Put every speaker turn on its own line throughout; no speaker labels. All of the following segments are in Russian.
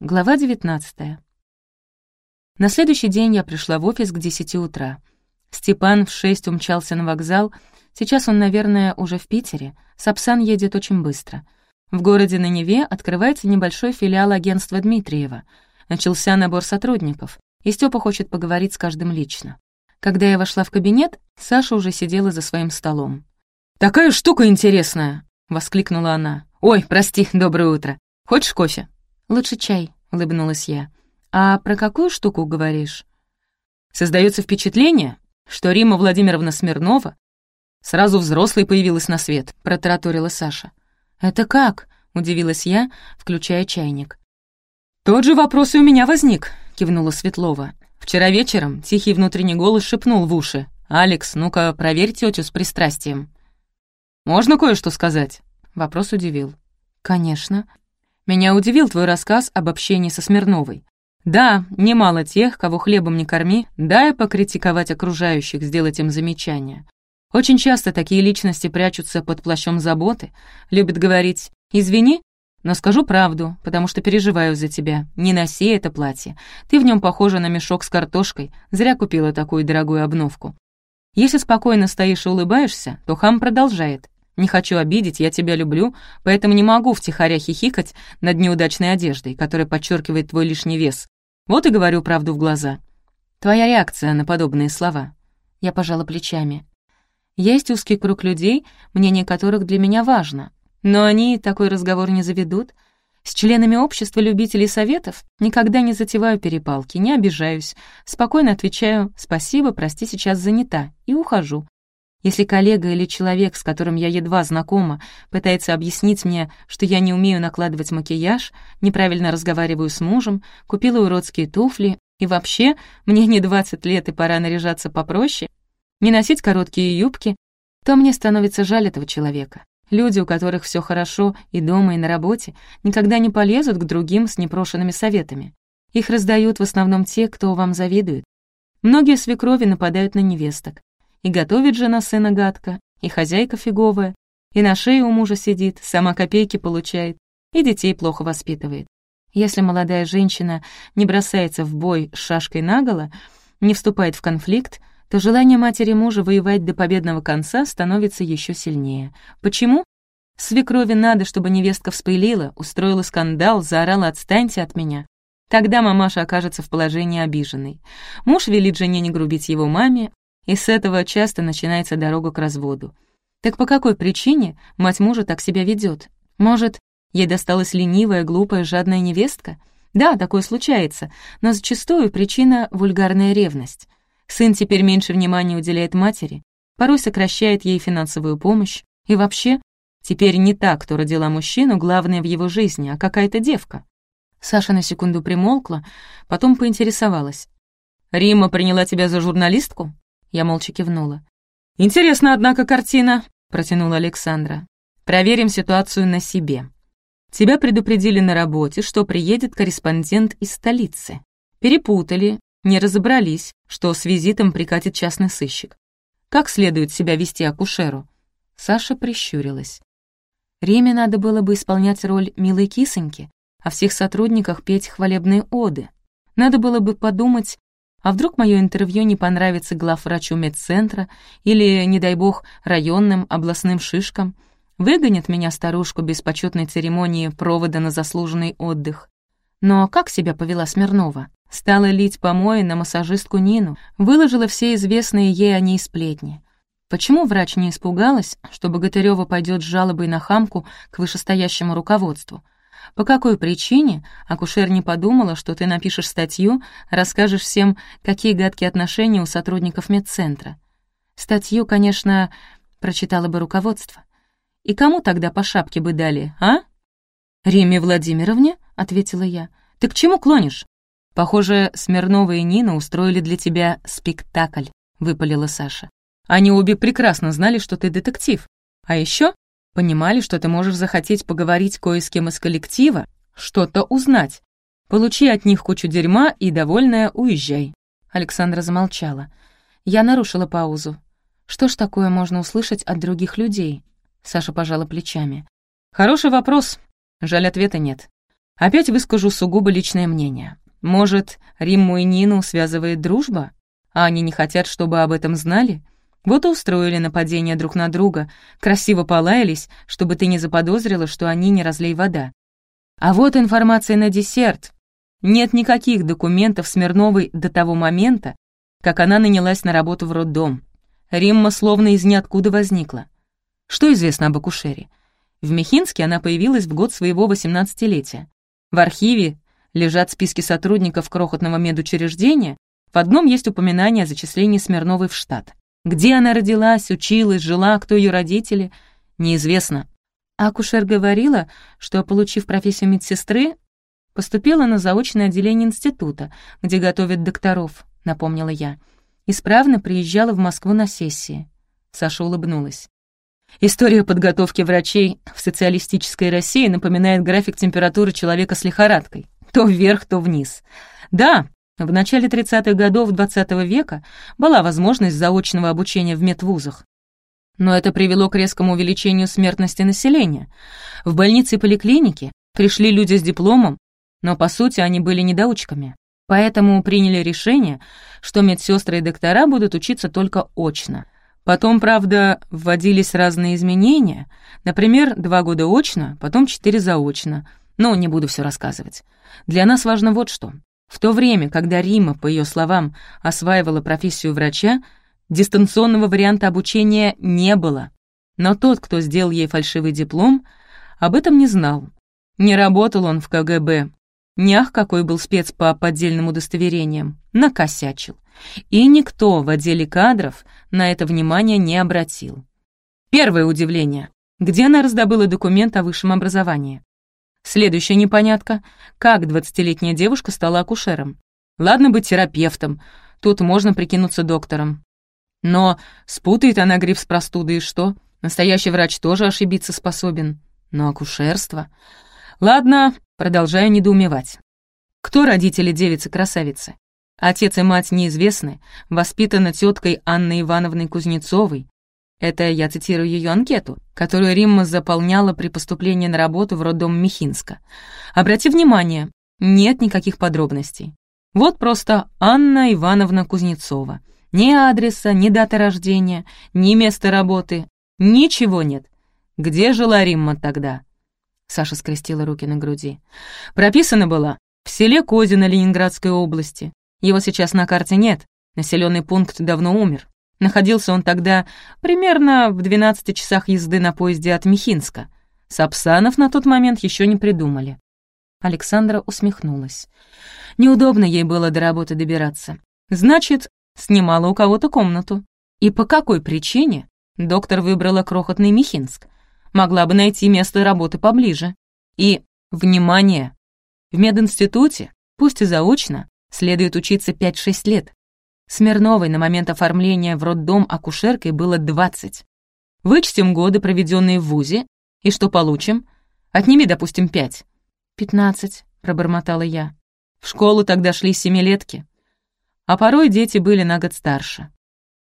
Глава 19. На следующий день я пришла в офис к 10 утра. Степан в 6 умчался на вокзал. Сейчас он, наверное, уже в Питере. Сапсан едет очень быстро. В городе на Неве открывается небольшой филиал агентства Дмитриева. Начался набор сотрудников, и Степа хочет поговорить с каждым лично. Когда я вошла в кабинет, Саша уже сидела за своим столом. «Такая штука интересная!» — воскликнула она. «Ой, прости, доброе утро. Хочешь кофе?» «Лучше чай», — улыбнулась я. «А про какую штуку говоришь?» Создается впечатление, что Рима Владимировна Смирнова сразу взрослой появилась на свет», — протараторила Саша. «Это как?» — удивилась я, включая чайник. «Тот же вопрос и у меня возник», — кивнула Светлова. «Вчера вечером тихий внутренний голос шепнул в уши. «Алекс, ну-ка, проверь тетю с пристрастием». «Можно кое-что сказать?» Вопрос удивил. «Конечно», меня удивил твой рассказ об общении со Смирновой. Да, немало тех, кого хлебом не корми, дай покритиковать окружающих, сделать им замечания. Очень часто такие личности прячутся под плащом заботы, любят говорить «извини», но скажу правду, потому что переживаю за тебя. Не носи это платье. Ты в нем похожа на мешок с картошкой. Зря купила такую дорогую обновку. Если спокойно стоишь и улыбаешься, то хам продолжает. Не хочу обидеть, я тебя люблю, поэтому не могу втихаря хихикать над неудачной одеждой, которая подчеркивает твой лишний вес. Вот и говорю правду в глаза. Твоя реакция на подобные слова. Я пожала плечами. Есть узкий круг людей, мнение которых для меня важно, но они такой разговор не заведут. С членами общества любителей советов никогда не затеваю перепалки, не обижаюсь, спокойно отвечаю «спасибо, прости, сейчас занята» и ухожу, если коллега или человек, с которым я едва знакома, пытается объяснить мне, что я не умею накладывать макияж, неправильно разговариваю с мужем, купила уродские туфли, и вообще, мне не 20 лет и пора наряжаться попроще, не носить короткие юбки, то мне становится жаль этого человека. Люди, у которых все хорошо и дома, и на работе, никогда не полезут к другим с непрошенными советами. Их раздают в основном те, кто вам завидует. Многие свекрови нападают на невесток. И готовит жена сына гадко, и хозяйка фиговая, и на шее у мужа сидит, сама копейки получает, и детей плохо воспитывает. Если молодая женщина не бросается в бой с шашкой наголо, не вступает в конфликт, то желание матери мужа воевать до победного конца становится еще сильнее. Почему? Свекрови надо, чтобы невестка вспылила, устроила скандал, заорала «отстаньте от меня». Тогда мамаша окажется в положении обиженной. Муж велит жене не грубить его маме, и с этого часто начинается дорога к разводу. Так по какой причине мать мужа так себя ведет? Может, ей досталась ленивая, глупая, жадная невестка? Да, такое случается, но зачастую причина — вульгарная ревность. Сын теперь меньше внимания уделяет матери, порой сокращает ей финансовую помощь, и вообще, теперь не та, кто родила мужчину, главное в его жизни, а какая-то девка. Саша на секунду примолкла, потом поинтересовалась. «Рима приняла тебя за журналистку?» Я молча кивнула. «Интересно, однако, картина», — протянула Александра. «Проверим ситуацию на себе. Тебя предупредили на работе, что приедет корреспондент из столицы. Перепутали, не разобрались, что с визитом прикатит частный сыщик. Как следует себя вести акушеру?» Саша прищурилась. Реме надо было бы исполнять роль милой кисоньки, а всех сотрудниках петь хвалебные оды. Надо было бы подумать, а вдруг мое интервью не понравится главврачу медцентра или, не дай бог, районным областным шишкам? Выгонят меня старушку без почетной церемонии провода на заслуженный отдых. Но как себя повела Смирнова? Стала лить помои на массажистку Нину, выложила все известные ей о ней сплетни. Почему врач не испугалась, что Богатырёва пойдет с жалобой на хамку к вышестоящему руководству? По какой причине акушер не подумала, что ты напишешь статью, расскажешь всем, какие гадкие отношения у сотрудников медцентра? Статью, конечно, прочитала бы руководство. И кому тогда по шапке бы дали, а? «Риме Владимировне?» — ответила я. «Ты к чему клонишь?» «Похоже, Смирнова и Нина устроили для тебя спектакль», — выпалила Саша. «Они обе прекрасно знали, что ты детектив. А еще Понимали, что ты можешь захотеть поговорить кое с кем из коллектива, что-то узнать. Получи от них кучу дерьма и, довольная, уезжай». Александра замолчала. Я нарушила паузу. «Что ж такое можно услышать от других людей?» Саша пожала плечами. «Хороший вопрос. Жаль, ответа нет. Опять выскажу сугубо личное мнение. Может, Римму и Нину связывает дружба? А они не хотят, чтобы об этом знали? Вот и устроили нападение друг на друга, красиво полаялись, чтобы ты не заподозрила, что они не разлей вода. А вот информация на десерт. Нет никаких документов Смирновой до того момента, как она нанялась на работу в роддом. Римма словно из ниоткуда возникла. Что известно об акушере? В Мехинске она появилась в год своего 18-летия. В архиве лежат списки сотрудников крохотного медучреждения, в одном есть упоминание о зачислении Смирновой в штат. Где она родилась, училась, жила, кто ее родители, неизвестно. Акушер говорила, что, получив профессию медсестры, поступила на заочное отделение института, где готовят докторов, напомнила я. Исправно приезжала в Москву на сессии. Саша улыбнулась. История подготовки врачей в социалистической России напоминает график температуры человека с лихорадкой. То вверх, то вниз. Да, в начале 30-х годов XX -го века была возможность заочного обучения в медвузах. Но это привело к резкому увеличению смертности населения. В больнице и поликлинике пришли люди с дипломом, но по сути они были недоучками. Поэтому приняли решение, что медсестры и доктора будут учиться только очно. Потом, правда, вводились разные изменения. Например, два года очно, потом четыре заочно. Но не буду все рассказывать. Для нас важно вот что. В то время, когда Рима, по ее словам, осваивала профессию врача, дистанционного варианта обучения не было. Но тот, кто сделал ей фальшивый диплом, об этом не знал. Не работал он в КГБ. Нях какой был спец по поддельным удостоверениям. Накосячил. И никто в отделе кадров на это внимание не обратил. Первое удивление. Где она раздобыла документ о высшем образовании? Следующая непонятка — как двадцатилетняя девушка стала акушером? Ладно быть терапевтом, тут можно прикинуться доктором. Но спутает она грипп с простудой и что? Настоящий врач тоже ошибиться способен. Но акушерство... Ладно, продолжаю недоумевать. Кто родители девицы-красавицы? Отец и мать неизвестны, воспитана теткой Анной Ивановной Кузнецовой. Это я цитирую ее анкету, которую Римма заполняла при поступлении на работу в роддом Михинска. Обрати внимание, нет никаких подробностей. Вот просто Анна Ивановна Кузнецова. Ни адреса, ни даты рождения, ни места работы. Ничего нет. Где жила Римма тогда? Саша скрестила руки на груди. Прописана была в селе Козино Ленинградской области. Его сейчас на карте нет, населенный пункт давно умер. Находился он тогда примерно в 12 часах езды на поезде от Михинска. Сапсанов на тот момент еще не придумали. Александра усмехнулась. Неудобно ей было до работы добираться. Значит, снимала у кого-то комнату. И по какой причине доктор выбрала крохотный Михинск? Могла бы найти место работы поближе. И, внимание, в мединституте, пусть и заочно, Следует учиться 5-6 лет. Смирновой на момент оформления в роддом акушеркой было 20. Вычтем годы, проведенные в ВУЗе, и что получим? Отними, допустим, 5. «Пятнадцать», — пробормотала я. В школу тогда шли семилетки. А порой дети были на год старше.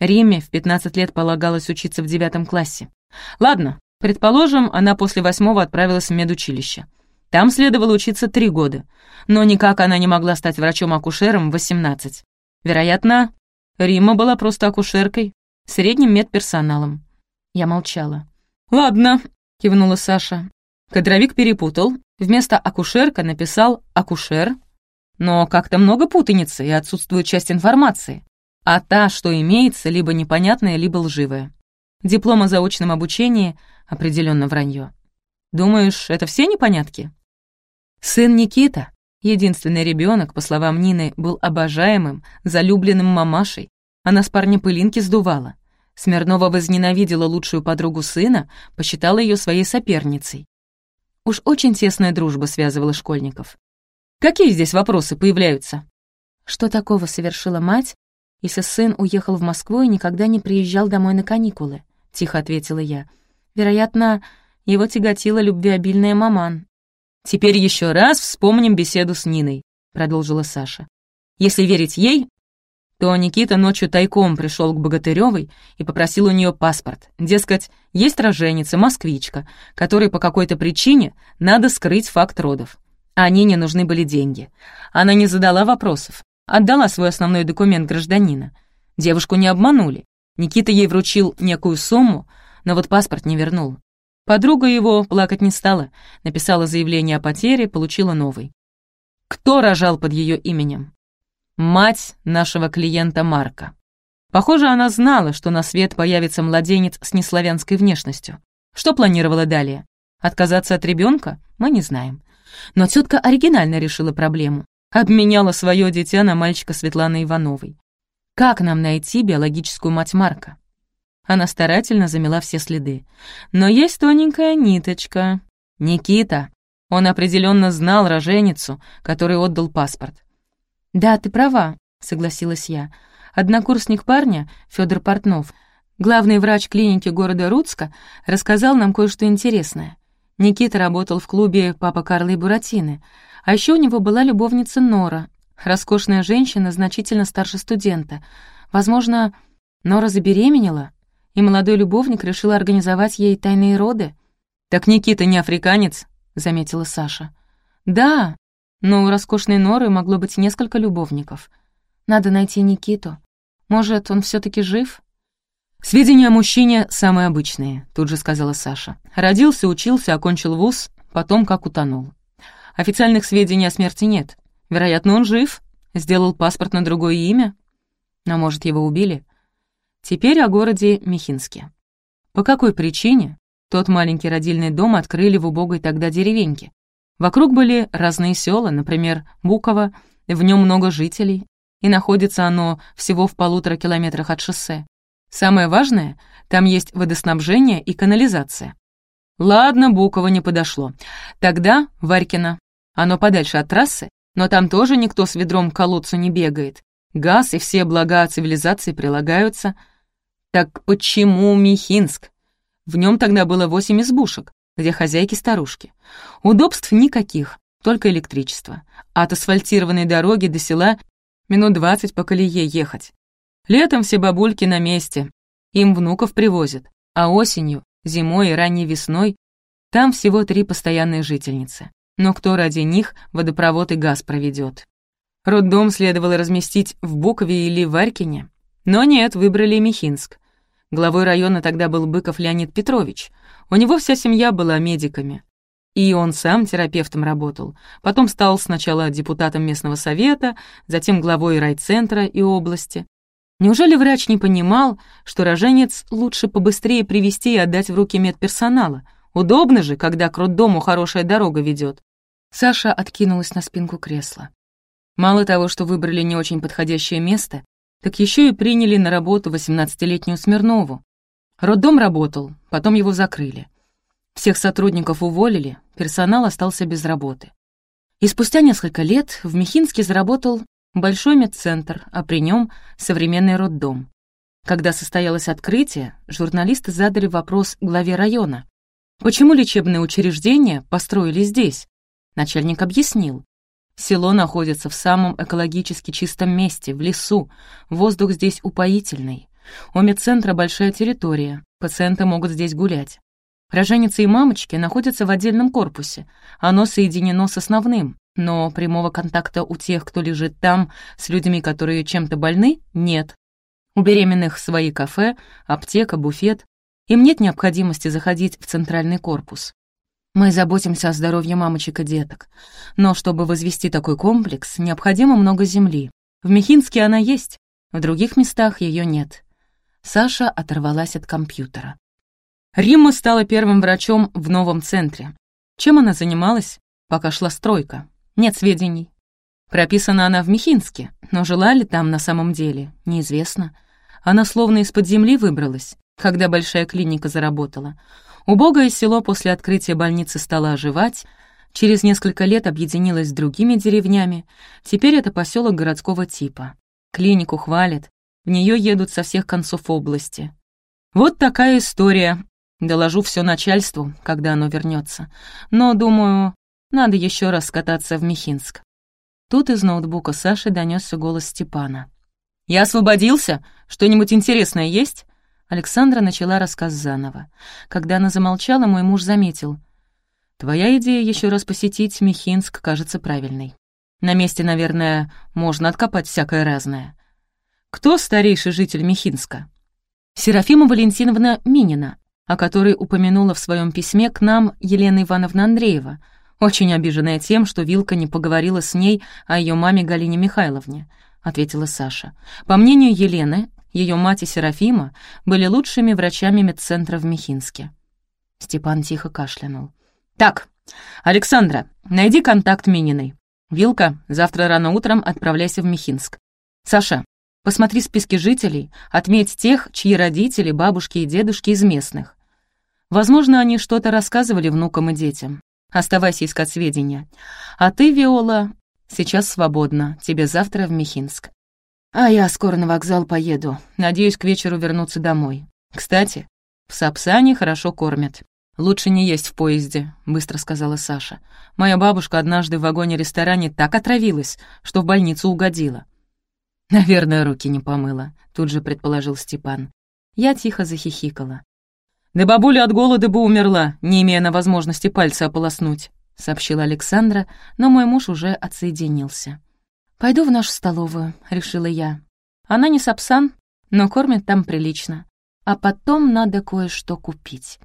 Риме в 15 лет полагалось учиться в девятом классе. Ладно, предположим, она после восьмого отправилась в медучилище. Там следовало учиться три года, но никак она не могла стать врачом-акушером в 18. Вероятно, Рима была просто акушеркой, средним медперсоналом. Я молчала. «Ладно», — кивнула Саша. Кадровик перепутал. Вместо «акушерка» написал «акушер». Но как-то много путаницы и отсутствует часть информации. А та, что имеется, либо непонятная, либо лживая. Диплом о заочном обучении — определенно вранье. Думаешь, это все непонятки? Сын Никита, единственный ребенок, по словам Нины, был обожаемым, залюбленным мамашей. Она с парня пылинки сдувала. Смирнова возненавидела лучшую подругу сына, посчитала ее своей соперницей. Уж очень тесная дружба связывала школьников. Какие здесь вопросы появляются? Что такого совершила мать, если сын уехал в Москву и никогда не приезжал домой на каникулы? Тихо ответила я. Вероятно, его тяготила любвеобильная маман, «Теперь еще раз вспомним беседу с Ниной», — продолжила Саша. «Если верить ей, то Никита ночью тайком пришел к Богатыревой и попросил у нее паспорт. Дескать, есть роженица, москвичка, которой по какой-то причине надо скрыть факт родов. А Нине нужны были деньги. Она не задала вопросов, отдала свой основной документ гражданина. Девушку не обманули. Никита ей вручил некую сумму, но вот паспорт не вернул. Подруга его плакать не стала, написала заявление о потере, получила новый. Кто рожал под ее именем? Мать нашего клиента Марка. Похоже, она знала, что на свет появится младенец с неславянской внешностью. Что планировала далее? Отказаться от ребенка? Мы не знаем. Но тетка оригинально решила проблему. Обменяла свое дитя на мальчика Светланы Ивановой. Как нам найти биологическую мать Марка? Она старательно замела все следы. Но есть тоненькая ниточка. Никита. Он определенно знал роженицу, который отдал паспорт. «Да, ты права», — согласилась я. Однокурсник парня, Федор Портнов, главный врач клиники города Руцка, рассказал нам кое-что интересное. Никита работал в клубе «Папа Карла и Буратино», а еще у него была любовница Нора, роскошная женщина, значительно старше студента. Возможно, Нора забеременела, и молодой любовник решил организовать ей тайные роды. «Так Никита не африканец?» — заметила Саша. «Да, но у роскошной Норы могло быть несколько любовников. Надо найти Никиту. Может, он все таки жив?» «Сведения о мужчине самые обычные», — тут же сказала Саша. «Родился, учился, окончил вуз, потом как утонул. Официальных сведений о смерти нет. Вероятно, он жив, сделал паспорт на другое имя. А может, его убили? Теперь о городе Михинске. По какой причине тот маленький родильный дом открыли в убогой тогда деревеньке? Вокруг были разные села, например, Буково, в нем много жителей, и находится оно всего в полутора километрах от шоссе. Самое важное, там есть водоснабжение и канализация. Ладно, Буково не подошло. Тогда Варькино. Оно подальше от трассы, но там тоже никто с ведром к колодцу не бегает. Газ и все блага цивилизации прилагаются. Так почему Михинск? В нем тогда было восемь избушек, где хозяйки-старушки. Удобств никаких, только электричество. От асфальтированной дороги до села минут двадцать по колее ехать. Летом все бабульки на месте, им внуков привозят, а осенью, зимой и ранней весной там всего три постоянные жительницы. Но кто ради них водопровод и газ проведет? Роддом следовало разместить в Букове или Варькине, но нет, выбрали Михинск. Главой района тогда был Быков Леонид Петрович. У него вся семья была медиками. И он сам терапевтом работал. Потом стал сначала депутатом местного совета, затем главой райцентра и области. Неужели врач не понимал, что роженец лучше побыстрее привести и отдать в руки медперсонала? Удобно же, когда к роддому хорошая дорога ведет. Саша откинулась на спинку кресла. Мало того, что выбрали не очень подходящее место, так еще и приняли на работу 18-летнюю Смирнову. Роддом работал, потом его закрыли. Всех сотрудников уволили, персонал остался без работы. И спустя несколько лет в Михинске заработал большой медцентр, а при нем современный роддом. Когда состоялось открытие, журналисты задали вопрос главе района. Почему лечебные учреждения построили здесь? Начальник объяснил. Село находится в самом экологически чистом месте, в лесу. Воздух здесь упоительный. У медцентра большая территория, пациенты могут здесь гулять. Роженицы и мамочки находятся в отдельном корпусе. Оно соединено с основным, но прямого контакта у тех, кто лежит там, с людьми, которые чем-то больны, нет. У беременных свои кафе, аптека, буфет. Им нет необходимости заходить в центральный корпус. Мы заботимся о здоровье мамочек и деток. Но чтобы возвести такой комплекс, необходимо много земли. В Михинске она есть, в других местах ее нет. Саша оторвалась от компьютера. Римма стала первым врачом в новом центре. Чем она занималась, пока шла стройка? Нет сведений. Прописана она в Михинске, но жила ли там на самом деле, неизвестно. Она словно из-под земли выбралась, когда большая клиника заработала. Убогое село после открытия больницы стало оживать, через несколько лет объединилось с другими деревнями, теперь это поселок городского типа. Клинику хвалят, в нее едут со всех концов области. Вот такая история. Доложу все начальству, когда оно вернется. Но, думаю, надо еще раз скататься в Михинск. Тут из ноутбука Саши донесся голос Степана. «Я освободился? Что-нибудь интересное есть?» Александра начала рассказ заново. Когда она замолчала, мой муж заметил. Твоя идея еще раз посетить Михинск кажется правильной. На месте, наверное, можно откопать всякое разное. Кто старейший житель Михинска? Серафима Валентиновна Минина, о которой упомянула в своем письме к нам Елена Ивановна Андреева, очень обиженная тем, что Вилка не поговорила с ней о ее маме Галине Михайловне, ответила Саша. По мнению Елены, ее мать и Серафима были лучшими врачами медцентра в Михинске. Степан тихо кашлянул. «Так, Александра, найди контакт Мининой. Вилка, завтра рано утром отправляйся в Михинск. Саша, посмотри списки жителей, отметь тех, чьи родители, бабушки и дедушки из местных. Возможно, они что-то рассказывали внукам и детям. Оставайся искать сведения. А ты, Виола, сейчас свободна, тебе завтра в Михинск. А я скоро на вокзал поеду. Надеюсь, к вечеру вернуться домой. Кстати, в Сапсане хорошо кормят. Лучше не есть в поезде, быстро сказала Саша. Моя бабушка однажды в вагоне-ресторане так отравилась, что в больницу угодила. Наверное, руки не помыла, тут же предположил Степан. Я тихо захихикала. «Да бабуля от голода бы умерла, не имея на возможности пальца ополоснуть», — сообщила Александра, но мой муж уже отсоединился. «Пойду в нашу столовую», — решила я. Она не сапсан, но кормит там прилично. А потом надо кое-что купить.